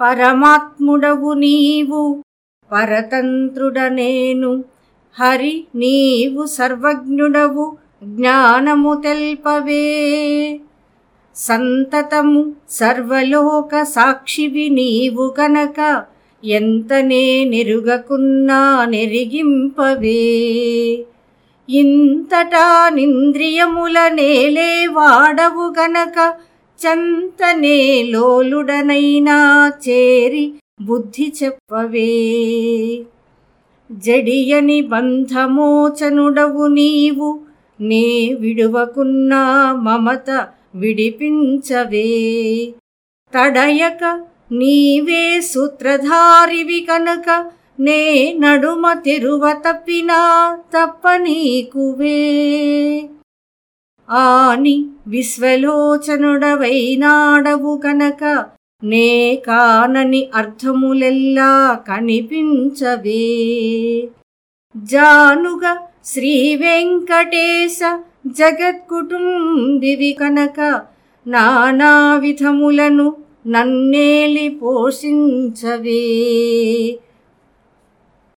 పరమాత్ముడవు నీవు పరతంత్రుడ నేను హరి నీవు సర్వజ్ఞుడవు జ్ఞానము తెల్పవే. సంతతము సర్వలోక సాక్షివి నీవు గనక ఎంతనే నెరుగకున్నా నెరిగింపవే. ఇంతటా నింద్రియముల నేలే వాడవు గనక చంతనే లోలుడనైనా చేరి బుద్ధి చెప్పవే. జడియని బంధమోచనుడవు నీవు నే విడువకున్నా మమత విడిపించవే. తడయక నీవే సూత్రధారివి కనుక నే నడుమ తెరువ తప్పినా తప్ప నీకువే. ఆని విశ్వలోచనుడవైనాడవు కనుక నే కానని అర్థములెల్లా కనిపించవే. జానుగ శ్రీ వెంకటేశ జగత్కుటుంబివి కనుక నానా విధములను నన్నేలి పోషించవే.